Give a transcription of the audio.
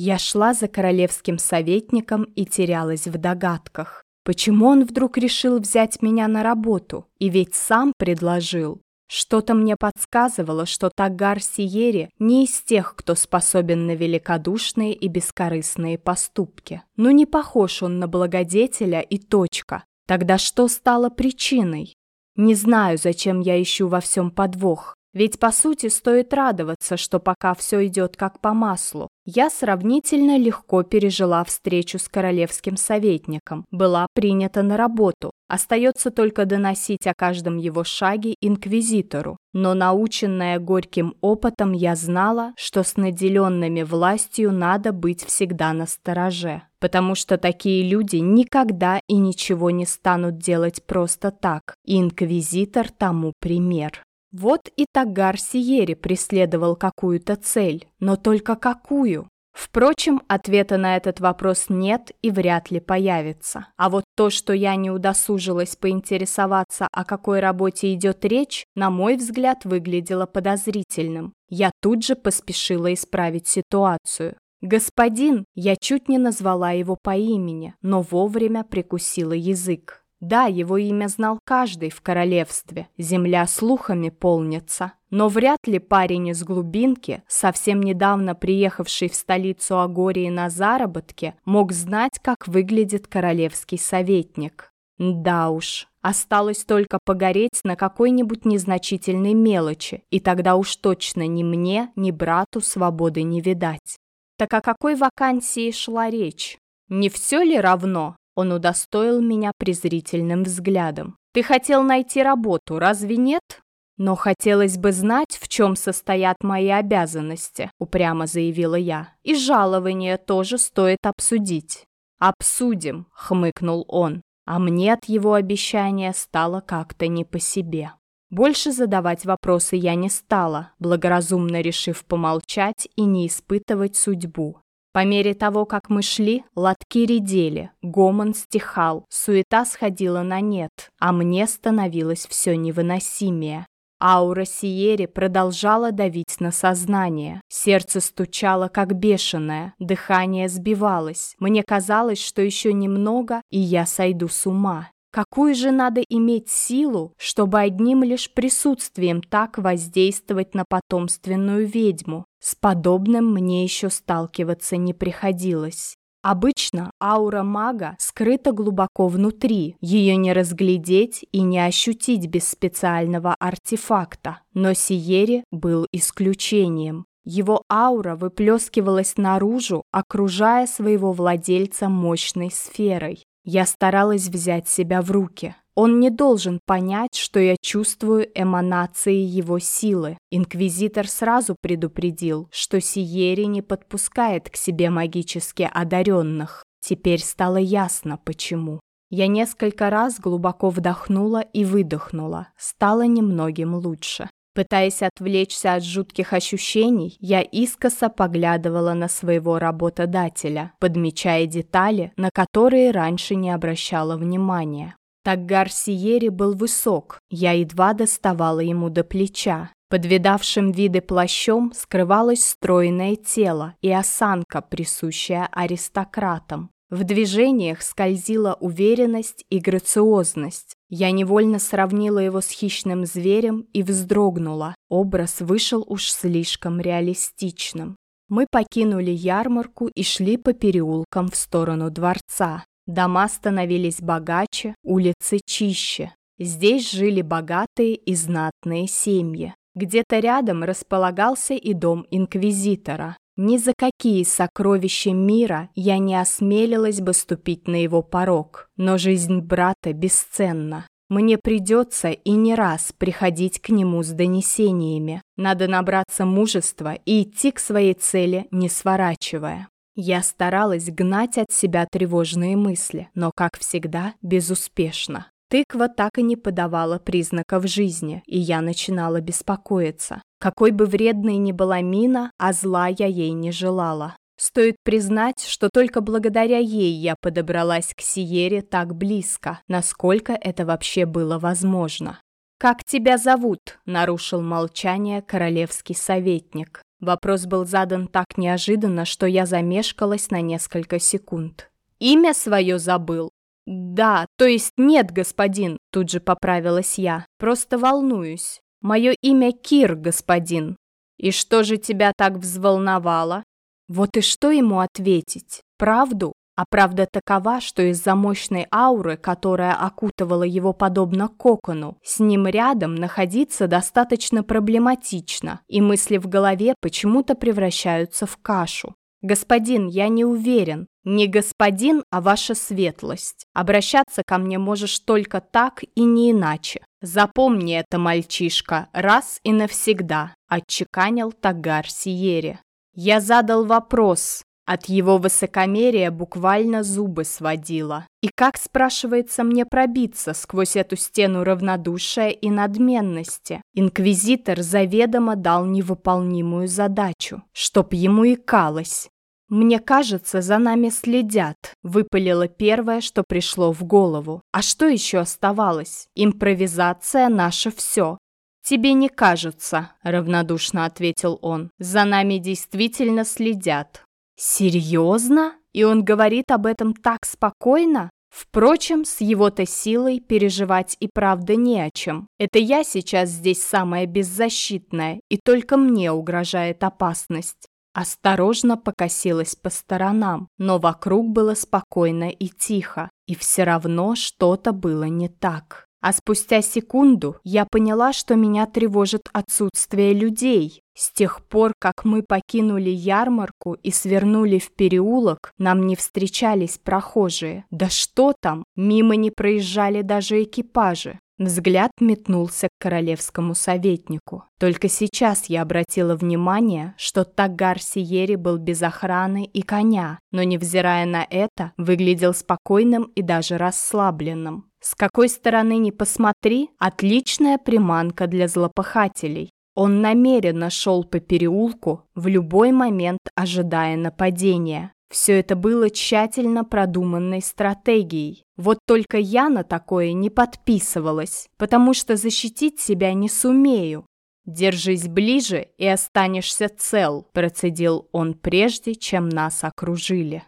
Я шла за королевским советником и терялась в догадках. Почему он вдруг решил взять меня на работу? И ведь сам предложил. Что-то мне подсказывало, что Тагар Сиери не из тех, кто способен на великодушные и бескорыстные поступки. Ну не похож он на благодетеля и точка. Тогда что стало причиной? Не знаю, зачем я ищу во всем подвох. Ведь, по сути, стоит радоваться, что пока все идет как по маслу. Я сравнительно легко пережила встречу с королевским советником, была принята на работу. Остается только доносить о каждом его шаге инквизитору. Но наученная горьким опытом, я знала, что с наделенными властью надо быть всегда на стороже. Потому что такие люди никогда и ничего не станут делать просто так. Инквизитор тому пример. Вот и Тагар Сиери преследовал какую-то цель, но только какую? Впрочем, ответа на этот вопрос нет и вряд ли появится. А вот то, что я не удосужилась поинтересоваться, о какой работе идет речь, на мой взгляд, выглядело подозрительным. Я тут же поспешила исправить ситуацию. «Господин!» Я чуть не назвала его по имени, но вовремя прикусила язык. Да, его имя знал каждый в королевстве, земля слухами полнится. Но вряд ли парень из глубинки, совсем недавно приехавший в столицу Агории на заработки, мог знать, как выглядит королевский советник. Да уж, осталось только погореть на какой-нибудь незначительной мелочи, и тогда уж точно ни мне, ни брату свободы не видать. Так о какой вакансии шла речь? Не все ли равно, он удостоил меня презрительным взглядом. «Ты хотел найти работу, разве нет?» «Но хотелось бы знать, в чем состоят мои обязанности», — упрямо заявила я. «И жалование тоже стоит обсудить». «Обсудим», — хмыкнул он. А мне от его обещания стало как-то не по себе. Больше задавать вопросы я не стала, благоразумно решив помолчать и не испытывать судьбу. По мере того, как мы шли, лотки редели, гомон стихал, суета сходила на нет, а мне становилось все невыносимее. Аура Сиери продолжала давить на сознание. Сердце стучало, как бешеное, дыхание сбивалось. Мне казалось, что еще немного, и я сойду с ума. Какую же надо иметь силу, чтобы одним лишь присутствием так воздействовать на потомственную ведьму? С подобным мне еще сталкиваться не приходилось. Обычно аура мага скрыта глубоко внутри, ее не разглядеть и не ощутить без специального артефакта, но Сиери был исключением. Его аура выплескивалась наружу, окружая своего владельца мощной сферой. Я старалась взять себя в руки. Он не должен понять, что я чувствую эманации его силы. Инквизитор сразу предупредил, что Сиери не подпускает к себе магически одаренных. Теперь стало ясно, почему. Я несколько раз глубоко вдохнула и выдохнула. Стало немногим лучше. Пытаясь отвлечься от жутких ощущений, я искоса поглядывала на своего работодателя, подмечая детали, на которые раньше не обращала внимания. Таггар Сиери был высок, я едва доставала ему до плеча. Под видавшим виды плащом скрывалось стройное тело и осанка, присущая аристократам. В движениях скользила уверенность и грациозность. Я невольно сравнила его с хищным зверем и вздрогнула. Образ вышел уж слишком реалистичным. Мы покинули ярмарку и шли по переулкам в сторону дворца. Дома становились богаче, улицы чище. Здесь жили богатые и знатные семьи. Где-то рядом располагался и дом инквизитора. Ни за какие сокровища мира я не осмелилась бы ступить на его порог, но жизнь брата бесценна. Мне придется и не раз приходить к нему с донесениями. Надо набраться мужества и идти к своей цели, не сворачивая. Я старалась гнать от себя тревожные мысли, но, как всегда, безуспешно. Тыква так и не подавала признаков жизни, и я начинала беспокоиться. Какой бы вредной ни была мина, а зла я ей не желала. Стоит признать, что только благодаря ей я подобралась к Сиере так близко, насколько это вообще было возможно. «Как тебя зовут?» – нарушил молчание королевский советник. Вопрос был задан так неожиданно, что я замешкалась на несколько секунд. «Имя свое забыл?» «Да, то есть нет, господин», — тут же поправилась я. «Просто волнуюсь. Мое имя Кир, господин». «И что же тебя так взволновало?» Вот и что ему ответить? Правду? А правда такова, что из-за мощной ауры, которая окутывала его подобно кокону, с ним рядом находиться достаточно проблематично, и мысли в голове почему-то превращаются в кашу. «Господин, я не уверен. Не господин, а ваша светлость. Обращаться ко мне можешь только так и не иначе. Запомни это, мальчишка, раз и навсегда», – отчеканил Тагар Сиере. Я задал вопрос, от его высокомерия буквально зубы сводило. И как, спрашивается, мне пробиться сквозь эту стену равнодушия и надменности? Инквизитор заведомо дал невыполнимую задачу, чтоб ему икалось. «Мне кажется, за нами следят», — выпалило первое, что пришло в голову. А что еще оставалось? Импровизация — наше все. «Тебе не кажется», — равнодушно ответил он. «За нами действительно следят. Серьезно? И он говорит об этом так спокойно? Впрочем, с его-то силой переживать и правда не о чем. Это я сейчас здесь самая беззащитная, и только мне угрожает опасность. Осторожно покосилась по сторонам, но вокруг было спокойно и тихо, и все равно что-то было не так. А спустя секунду я поняла, что меня тревожит отсутствие людей. С тех пор, как мы покинули ярмарку и свернули в переулок, нам не встречались прохожие. Да что там, мимо не проезжали даже экипажи. Взгляд метнулся к королевскому советнику. Только сейчас я обратила внимание, что Тагар Сиери был без охраны и коня, но, невзирая на это, выглядел спокойным и даже расслабленным. С какой стороны ни посмотри, отличная приманка для злопыхателей. Он намеренно шел по переулку, в любой момент ожидая нападения. Все это было тщательно продуманной стратегией. Вот только я на такое не подписывалась, потому что защитить себя не сумею. «Держись ближе и останешься цел», – процедил он прежде, чем нас окружили.